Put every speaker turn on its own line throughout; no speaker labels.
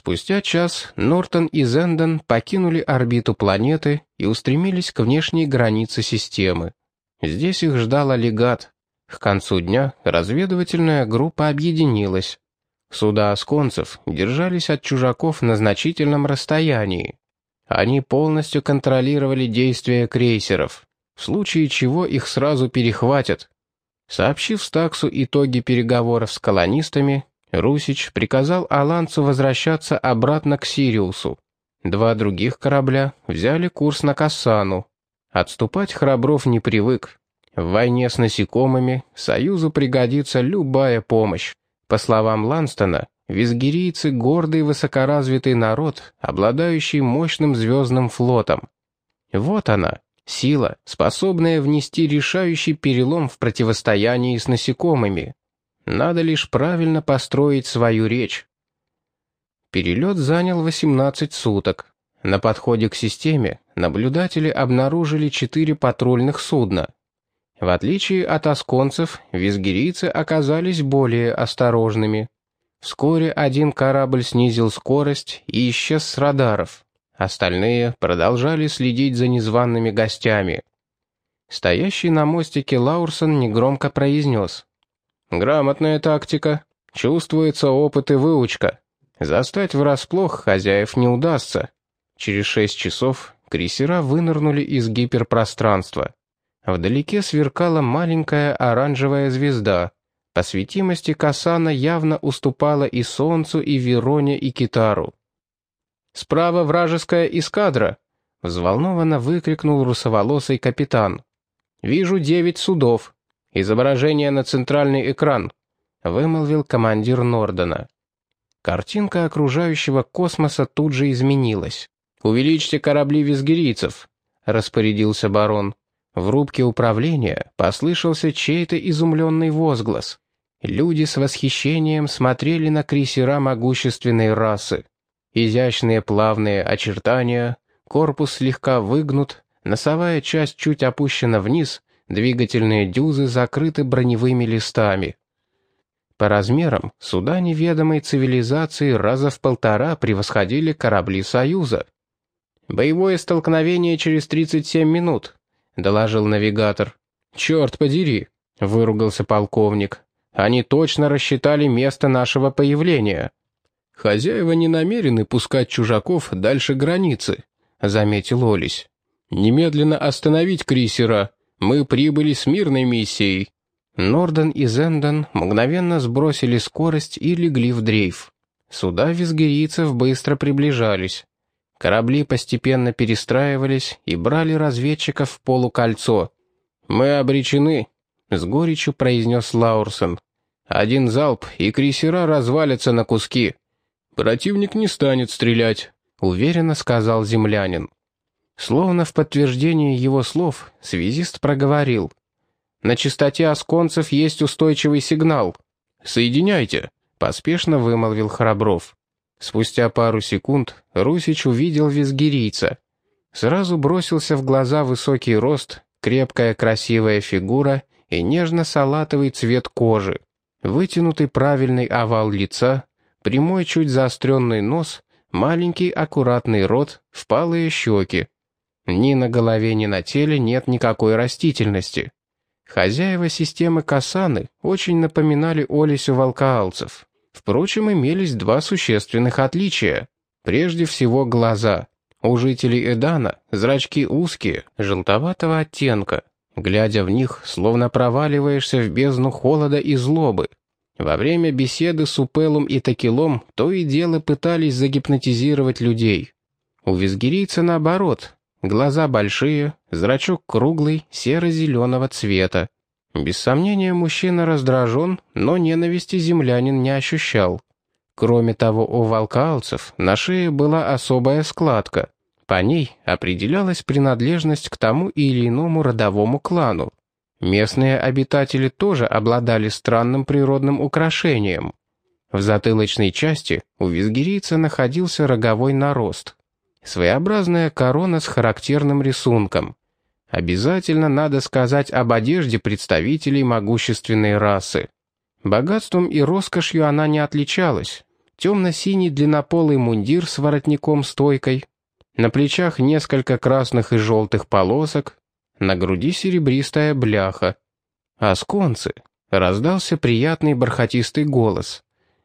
Спустя час Нортон и Зенден покинули орбиту планеты и устремились к внешней границе системы. Здесь их ждал аллигат. К концу дня разведывательная группа объединилась. Суда осконцев держались от чужаков на значительном расстоянии. Они полностью контролировали действия крейсеров, в случае чего их сразу перехватят. Сообщив Стаксу итоги переговоров с колонистами, Русич приказал Аланцу возвращаться обратно к Сириусу. Два других корабля взяли курс на Кассану. Отступать Храбров не привык. В войне с насекомыми Союзу пригодится любая помощь. По словам Ланстона, визгирийцы — гордый высокоразвитый народ, обладающий мощным звездным флотом. Вот она, сила, способная внести решающий перелом в противостоянии с насекомыми. Надо лишь правильно построить свою речь. Перелет занял 18 суток. На подходе к системе наблюдатели обнаружили четыре патрульных судна. В отличие от осконцев, визгирийцы оказались более осторожными. Вскоре один корабль снизил скорость и исчез с радаров. Остальные продолжали следить за незваными гостями. Стоящий на мостике Лаурсон негромко произнес. Грамотная тактика. Чувствуется опыт и выучка. Застать врасплох хозяев не удастся. Через шесть часов крейсера вынырнули из гиперпространства. Вдалеке сверкала маленькая оранжевая звезда. По светимости Касана явно уступала и Солнцу, и Вероне, и Китару. «Справа вражеская эскадра!» — взволнованно выкрикнул русоволосый капитан. «Вижу девять судов. «Изображение на центральный экран», — вымолвил командир Нордена. Картинка окружающего космоса тут же изменилась. «Увеличьте корабли визгирийцев», — распорядился барон. В рубке управления послышался чей-то изумленный возглас. Люди с восхищением смотрели на крейсера могущественной расы. Изящные плавные очертания, корпус слегка выгнут, носовая часть чуть опущена вниз, Двигательные дюзы закрыты броневыми листами. По размерам суда неведомой цивилизации раза в полтора превосходили корабли Союза. «Боевое столкновение через 37 минут», — доложил навигатор. «Черт подери», — выругался полковник. «Они точно рассчитали место нашего появления». «Хозяева не намерены пускать чужаков дальше границы», — заметил Олесь. «Немедленно остановить крейсера мы прибыли с мирной миссией». Норден и Зенден мгновенно сбросили скорость и легли в дрейф. Суда визгирийцев быстро приближались. Корабли постепенно перестраивались и брали разведчиков в полукольцо. «Мы обречены», — с горечью произнес Лаурсон. «Один залп, и крейсера развалятся на куски». «Противник не станет стрелять», — уверенно сказал землянин. Словно в подтверждение его слов, связист проговорил. «На частоте осконцев есть устойчивый сигнал. Соединяйте», — поспешно вымолвил Храбров. Спустя пару секунд Русич увидел визгирийца. Сразу бросился в глаза высокий рост, крепкая красивая фигура и нежно-салатовый цвет кожи. Вытянутый правильный овал лица, прямой чуть заостренный нос, маленький аккуратный рот, впалые щеки. Ни на голове, ни на теле нет никакой растительности. Хозяева системы Касаны очень напоминали Олесю волкаалцев. Впрочем, имелись два существенных отличия. Прежде всего глаза. У жителей Эдана зрачки узкие, желтоватого оттенка. Глядя в них, словно проваливаешься в бездну холода и злобы. Во время беседы с Упелом и Такилом то и дело пытались загипнотизировать людей. У визгирийца наоборот, Глаза большие, зрачок круглый, серо-зеленого цвета. Без сомнения, мужчина раздражен, но ненависти землянин не ощущал. Кроме того, у волкалцев на шее была особая складка. По ней определялась принадлежность к тому или иному родовому клану. Местные обитатели тоже обладали странным природным украшением. В затылочной части у визгирийца находился роговой нарост. Своеобразная корона с характерным рисунком. Обязательно надо сказать об одежде представителей могущественной расы. Богатством и роскошью она не отличалась. темно-синий длиннополый мундир с воротником-стойкой, на плечах несколько красных и желтых полосок, на груди серебристая бляха. «Асконцы!» — раздался приятный бархатистый голос.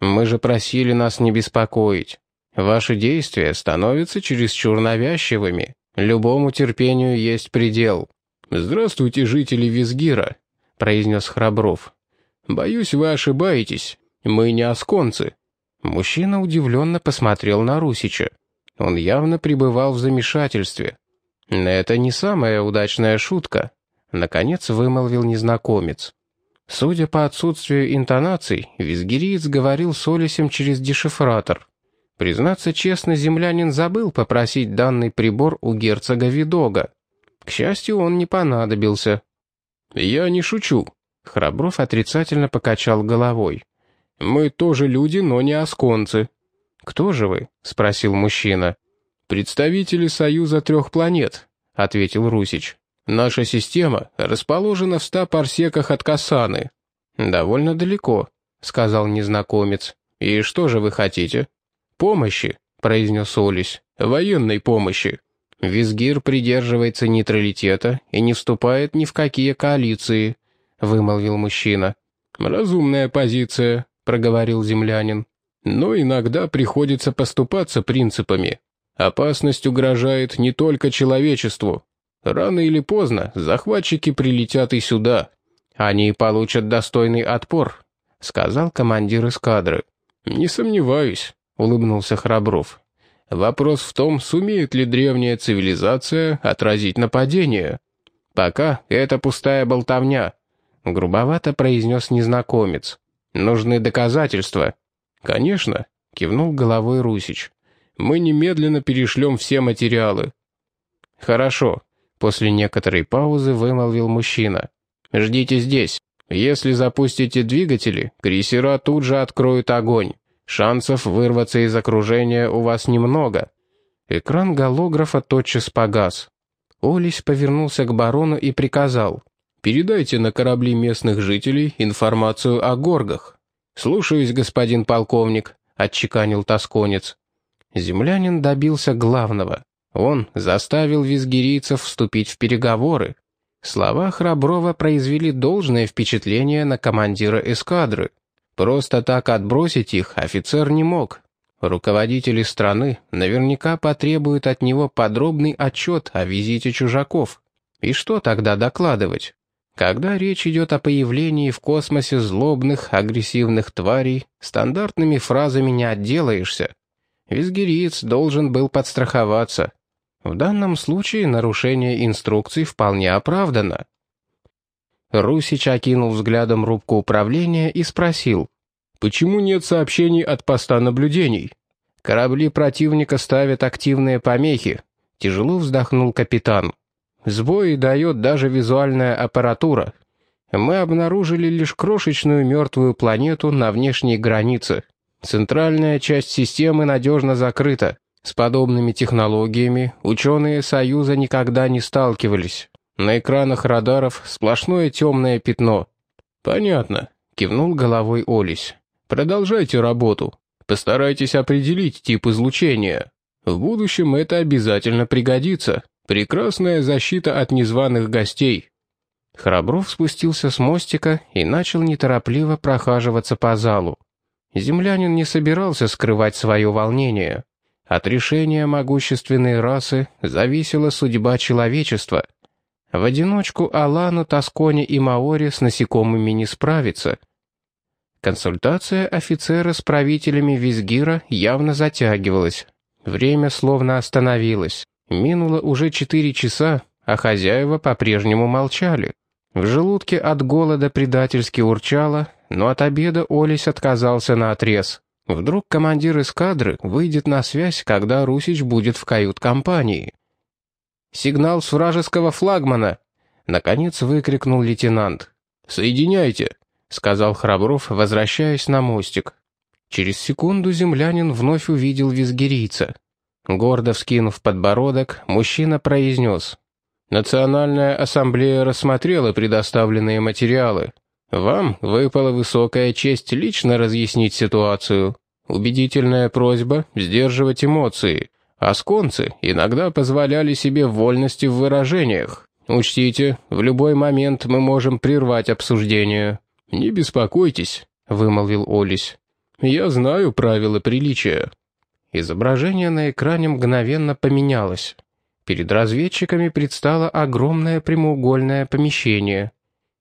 «Мы же просили нас не беспокоить. Ваши действия становятся чересчур навязчивыми. Любому терпению есть предел». «Здравствуйте, жители Визгира», — произнес Храбров. «Боюсь, вы ошибаетесь. Мы не асконцы». Мужчина удивленно посмотрел на Русича. Он явно пребывал в замешательстве. «Это не самая удачная шутка», — наконец вымолвил незнакомец. Судя по отсутствию интонаций, визгириец говорил с Олесем через дешифратор. Признаться честно, землянин забыл попросить данный прибор у герцога Видога. К счастью, он не понадобился. «Я не шучу», — Храбров отрицательно покачал головой. «Мы тоже люди, но не осконцы». «Кто же вы?» — спросил мужчина. «Представители Союза трех планет», — ответил Русич. «Наша система расположена в ста парсеках от Касаны». «Довольно далеко», — сказал незнакомец. «И что же вы хотите?» «Помощи», — произнес Олесь. «Военной помощи». «Визгир придерживается нейтралитета и не вступает ни в какие коалиции», — вымолвил мужчина. «Разумная позиция», — проговорил землянин. «Но иногда приходится поступаться принципами. Опасность угрожает не только человечеству. Рано или поздно захватчики прилетят и сюда. Они получат достойный отпор», — сказал командир эскадры. «Не сомневаюсь», — улыбнулся Храбров. «Вопрос в том, сумеет ли древняя цивилизация отразить нападение. Пока это пустая болтовня», — грубовато произнес незнакомец. «Нужны доказательства». «Конечно», — кивнул головой Русич мы немедленно перешлем все материалы». «Хорошо», — после некоторой паузы вымолвил мужчина. «Ждите здесь. Если запустите двигатели, крейсера тут же откроют огонь. Шансов вырваться из окружения у вас немного». Экран голографа тотчас погас. Олесь повернулся к барону и приказал. «Передайте на корабли местных жителей информацию о горгах». «Слушаюсь, господин полковник», — отчеканил тосконец. Землянин добился главного. Он заставил визгирийцев вступить в переговоры. Слова Храброва произвели должное впечатление на командира эскадры. Просто так отбросить их офицер не мог. Руководители страны наверняка потребуют от него подробный отчет о визите чужаков. И что тогда докладывать? Когда речь идет о появлении в космосе злобных, агрессивных тварей, стандартными фразами не отделаешься. Визгириец должен был подстраховаться. В данном случае нарушение инструкций вполне оправдано. Русич окинул взглядом рубку управления и спросил, «Почему нет сообщений от поста наблюдений? Корабли противника ставят активные помехи», — тяжело вздохнул капитан. «Сбои дает даже визуальная аппаратура. Мы обнаружили лишь крошечную мертвую планету на внешней границе. Центральная часть системы надежно закрыта. С подобными технологиями ученые Союза никогда не сталкивались. На экранах радаров сплошное темное пятно. «Понятно», — кивнул головой Олесь. «Продолжайте работу. Постарайтесь определить тип излучения. В будущем это обязательно пригодится. Прекрасная защита от незваных гостей». Храбров спустился с мостика и начал неторопливо прохаживаться по залу. Землянин не собирался скрывать свое волнение. От решения могущественной расы зависела судьба человечества. В одиночку Алану, Тосконе и Маоре с насекомыми не справиться. Консультация офицера с правителями Визгира явно затягивалась. Время словно остановилось. Минуло уже четыре часа, а хозяева по-прежнему молчали. В желудке от голода предательски урчало, но от обеда Олесь отказался на отрез. Вдруг командир эскадры выйдет на связь, когда Русич будет в кают-компании. «Сигнал с вражеского флагмана!» — наконец выкрикнул лейтенант. «Соединяйте!» — сказал Храбров, возвращаясь на мостик. Через секунду землянин вновь увидел визгирийца. Гордо вскинув подбородок, мужчина произнес. «Национальная ассамблея рассмотрела предоставленные материалы. Вам выпала высокая честь лично разъяснить ситуацию. Убедительная просьба сдерживать эмоции. Асконцы иногда позволяли себе вольности в выражениях. Учтите, в любой момент мы можем прервать обсуждение. «Не беспокойтесь», — вымолвил Олесь. «Я знаю правила приличия». Изображение на экране мгновенно поменялось. Перед разведчиками предстало огромное прямоугольное помещение.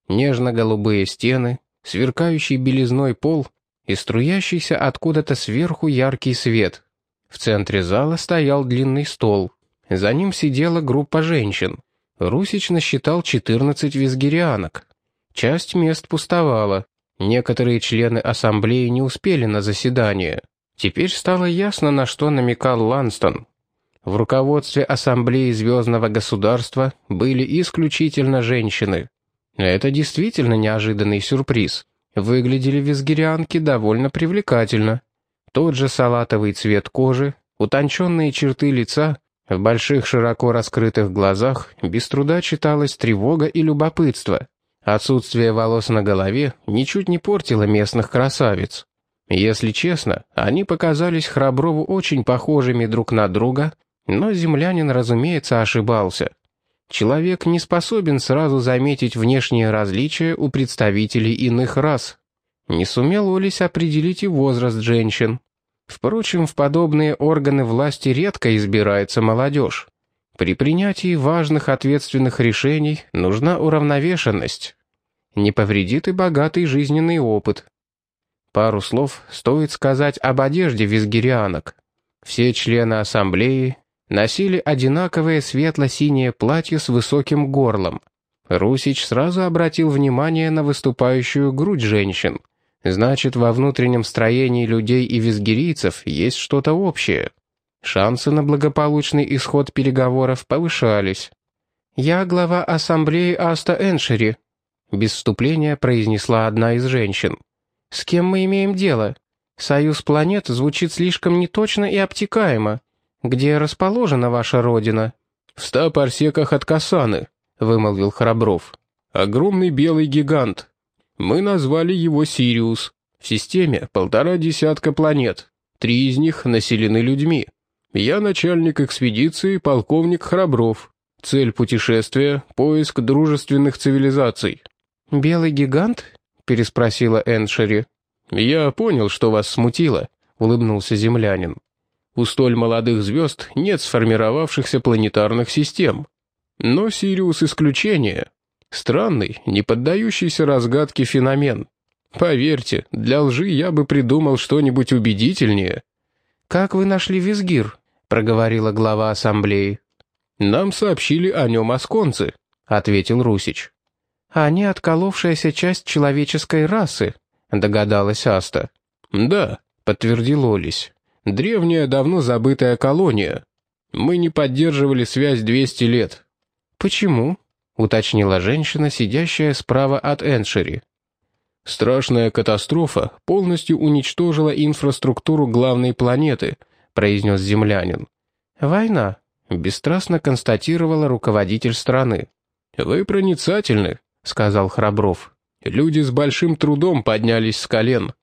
Нежно-голубые стены, сверкающий белизной пол и струящийся откуда-то сверху яркий свет. В центре зала стоял длинный стол. За ним сидела группа женщин. Русич насчитал 14 визгирианок. Часть мест пустовала. Некоторые члены ассамблеи не успели на заседание. Теперь стало ясно, на что намекал Ланстон. В руководстве Ассамблеи Звездного Государства были исключительно женщины. Это действительно неожиданный сюрприз. Выглядели визгирианки довольно привлекательно. Тот же салатовый цвет кожи, утонченные черты лица, в больших широко раскрытых глазах без труда читалась тревога и любопытство. Отсутствие волос на голове ничуть не портило местных красавиц. Если честно, они показались Храброву очень похожими друг на друга, но землянин, разумеется, ошибался. Человек не способен сразу заметить внешние различия у представителей иных рас. Не сумел Олесь определить и возраст женщин. Впрочем, в подобные органы власти редко избирается молодежь. При принятии важных ответственных решений нужна уравновешенность. Не повредит и богатый жизненный опыт. Пару слов стоит сказать об одежде визгирианок. Все члены ассамблеи носили одинаковое светло-синее платье с высоким горлом. Русич сразу обратил внимание на выступающую грудь женщин. Значит, во внутреннем строении людей и визгирийцев есть что-то общее. Шансы на благополучный исход переговоров повышались. «Я глава ассамблеи Аста Эншери», — без вступления произнесла одна из женщин. «С кем мы имеем дело? Союз планет звучит слишком неточно и обтекаемо. «Где расположена ваша родина?»
«В ста парсеках от Касаны», — вымолвил Храбров. «Огромный белый гигант. Мы назвали его Сириус. В системе полтора десятка планет. Три из них населены людьми. Я начальник экспедиции, полковник Храбров. Цель путешествия — поиск дружественных цивилизаций».
«Белый гигант?» — переспросила Эншери.
«Я понял, что вас смутило», — улыбнулся землянин. У столь молодых звезд нет сформировавшихся планетарных систем. Но Сириус исключение. Странный, не поддающийся разгадке феномен. Поверьте, для лжи я бы придумал что-нибудь убедительнее.
«Как вы нашли Визгир?» — проговорила глава ассамблеи.
«Нам сообщили о нем осконцы», — ответил Русич.
«Они отколовшаяся часть человеческой расы», — догадалась Аста.
«Да», — подтвердил Олесь. Древняя, давно забытая колония. Мы не поддерживали связь 200 лет».
«Почему?» — уточнила женщина, сидящая справа от Эншери.
«Страшная катастрофа полностью уничтожила инфраструктуру главной планеты», — произнес землянин.
«Война», — бесстрастно констатировала руководитель страны.
«Вы проницательны», — сказал Храбров. «Люди с большим трудом поднялись с колен».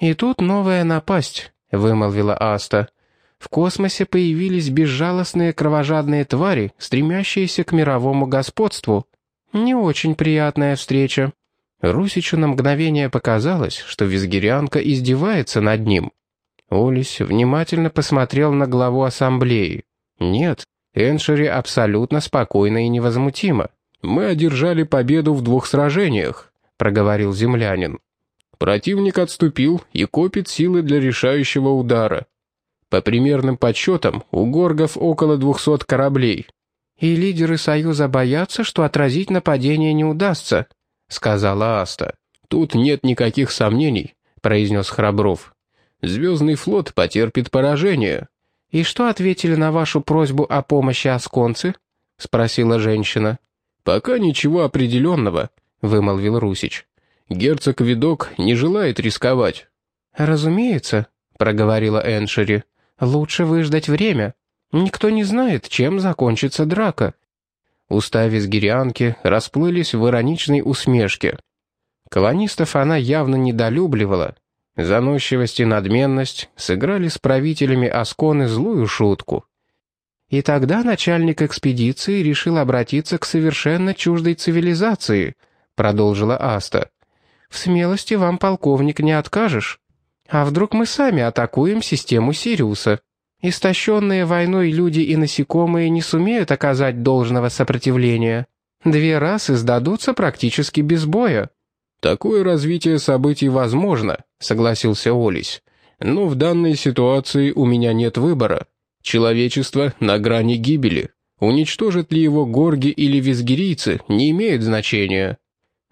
«И тут новая напасть», — вымолвила Аста. «В космосе появились безжалостные кровожадные твари, стремящиеся к мировому господству. Не очень приятная встреча». Русичу на мгновение показалось, что визгирянка издевается над ним. Олесь внимательно посмотрел на главу ассамблеи. «Нет, Эншери абсолютно спокойно и невозмутимо.
Мы одержали победу в двух сражениях», — проговорил землянин. Противник отступил и копит силы для решающего удара. По примерным подсчетам, у горгов около 200 кораблей.
«И лидеры Союза боятся, что отразить нападение не удастся», — сказала Аста.
«Тут нет никаких сомнений», — произнес Храбров. «Звездный флот потерпит поражение».
«И что ответили на вашу просьбу о помощи Асконцы?» — спросила женщина.
«Пока ничего определенного», — вымолвил Русич. Герцог Видок не желает рисковать».
«Разумеется», — проговорила Эншери. «Лучше выждать время. Никто не знает, чем закончится драка».
Уста визгирианки расплылись в ироничной усмешке.
Колонистов она явно недолюбливала. Заносчивость и надменность сыграли с правителями Асконы злую шутку. И тогда начальник экспедиции решил обратиться к совершенно чуждой цивилизации, продолжила Аста. В смелости вам, полковник, не откажешь. А вдруг мы сами атакуем систему Сириуса? Истощенные войной люди и насекомые не сумеют оказать должного сопротивления. Две расы сдадутся практически без боя.
«Такое развитие событий возможно», — согласился Олесь. «Но в данной ситуации у меня нет выбора. Человечество на грани гибели. Уничтожат ли его горги или визгирийцы, не имеет значения».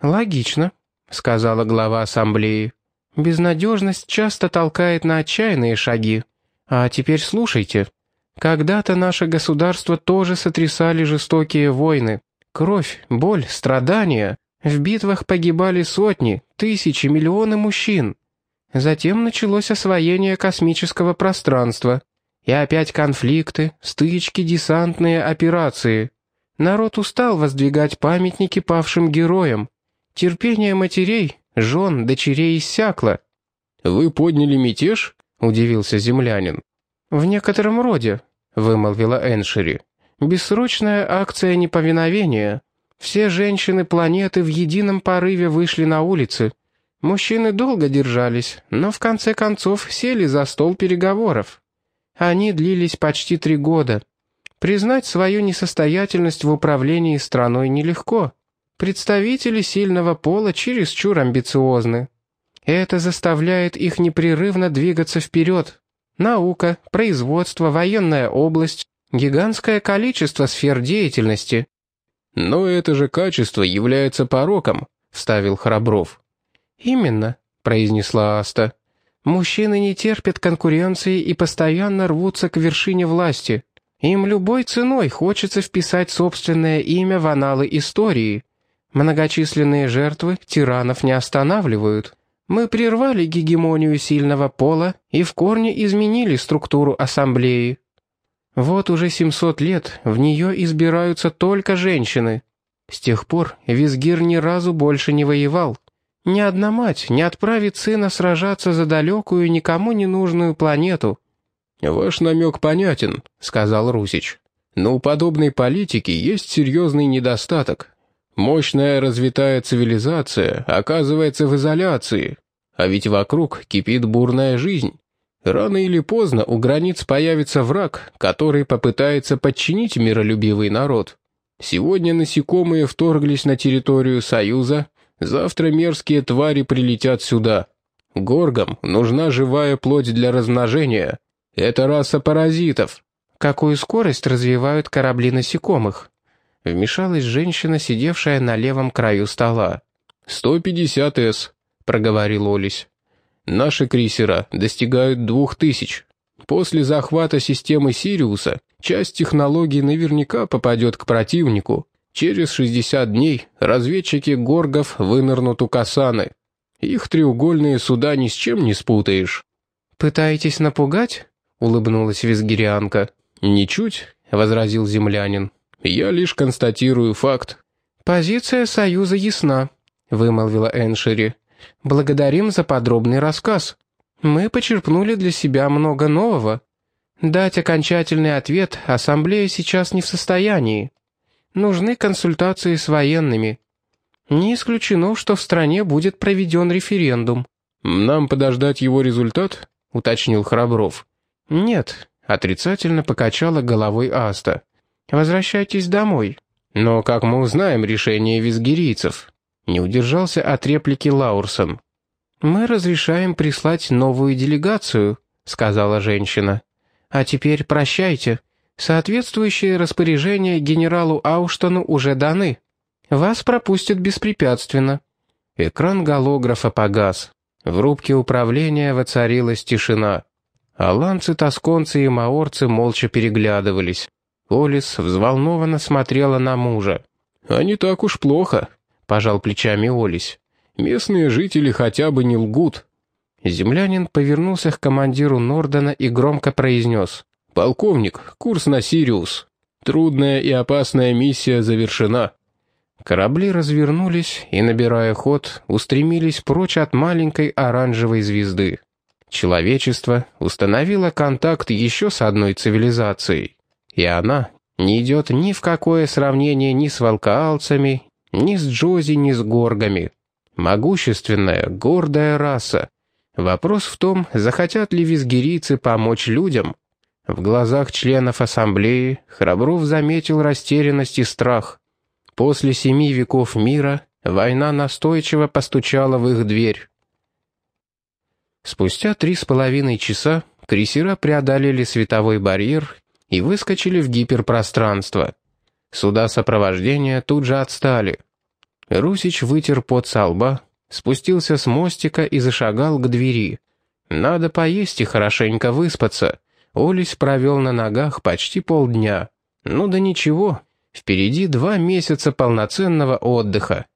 «Логично», — сказала глава ассамблеи. «Безнадежность часто толкает на отчаянные шаги. А теперь слушайте. Когда-то наше государство тоже сотрясали жестокие войны. Кровь, боль, страдания. В битвах погибали сотни, тысячи, миллионы мужчин. Затем началось освоение космического пространства. И опять конфликты, стычки, десантные операции. Народ устал воздвигать памятники павшим героям. Терпение матерей, жен, дочерей иссякло.
«Вы подняли мятеж?» — удивился землянин.
«В некотором роде», — вымолвила Эншери. «Бессрочная акция неповиновения. Все женщины планеты в едином порыве вышли на улицы. Мужчины долго держались, но в конце концов сели за стол переговоров. Они длились почти три года. Признать свою несостоятельность в управлении страной нелегко. Представители сильного пола чересчур амбициозны. Это заставляет их непрерывно двигаться вперед. Наука, производство, военная область, гигантское количество сфер деятельности.
«Но это же качество является пороком», — вставил Храбров.
«Именно», — произнесла Аста. «Мужчины не терпят конкуренции и постоянно рвутся к вершине власти. Им любой ценой хочется вписать собственное имя в аналы истории. Многочисленные жертвы тиранов не останавливают. Мы прервали гегемонию сильного пола и в корне изменили структуру ассамблеи. Вот уже 700 лет в нее избираются только женщины. С тех пор Визгир ни разу больше не воевал. Ни одна мать не отправит сына сражаться за далекую, никому не нужную планету.
«Ваш намек понятен», — сказал Русич. «Но у подобной политики есть серьезный недостаток. Мощная развитая цивилизация оказывается в изоляции, а ведь вокруг кипит бурная жизнь. Рано или поздно у границ появится враг, который попытается подчинить миролюбивый народ. Сегодня насекомые вторглись на территорию Союза, завтра мерзкие твари прилетят сюда. Горгам нужна живая плоть для размножения. Это раса паразитов.
Какую скорость развивают корабли насекомых? Вмешалась женщина, сидевшая на левом краю стола.
«150 С», — проговорил Олесь. Наши крейсера достигают двух тысяч. После захвата системы Сириуса часть технологий наверняка попадет к противнику. Через 60 дней разведчики Горгов вынырнут у Касаны. Их треугольные суда ни с чем не спутаешь.
«Пытаетесь напугать?» — улыбнулась визгирианка.
«Ничуть», — возразил землянин. «Я лишь констатирую факт».
«Позиция Союза ясна», — вымолвила Эншери. Благодарим за подробный рассказ. Мы почерпнули для себя много нового. Дать окончательный ответ Ассамблея сейчас не в состоянии. Нужны консультации с военными. Не исключено, что в стране будет проведен референдум.
«Нам подождать его результат?» — уточнил Храбров.
«Нет», — отрицательно покачала головой Аста. «Возвращайтесь домой».
«Но как мы узнаем решение визгирийцев?» Не удержался от реплики Лаурсон.
«Мы разрешаем прислать новую делегацию», — сказала женщина. «А теперь прощайте. Соответствующие распоряжения генералу Ауштону уже даны. Вас пропустят беспрепятственно».
Экран голографа погас. В рубке управления воцарилась тишина. Аланцы, тосконцы и маорцы молча переглядывались. Олис взволнованно смотрела на мужа. «А не так уж плохо», — пожал плечами Олесь. «Местные жители хотя бы не лгут». Землянин повернулся к командиру Нордена и громко произнес. «Полковник, курс на Сириус. Трудная и опасная миссия завершена».
Корабли развернулись и, набирая ход, устремились прочь от маленькой оранжевой звезды. Человечество установило контакт еще с одной цивилизацией, и она не идет ни в какое сравнение ни с волкаалцами, ни с Джози, ни с горгами. Могущественная, гордая раса. Вопрос в том, захотят ли визгирийцы помочь людям. В глазах членов ассамблеи Храбров заметил растерянность и страх. После семи веков мира война настойчиво постучала в их дверь. Спустя три с половиной часа крейсера преодолели световой барьер и выскочили в гиперпространство. Суда сопровождения тут же отстали. Русич вытер пот со лба, спустился с мостика и зашагал к двери. Надо поесть и хорошенько выспаться. Олесь провел на ногах почти полдня. Ну да ничего, впереди два месяца полноценного отдыха.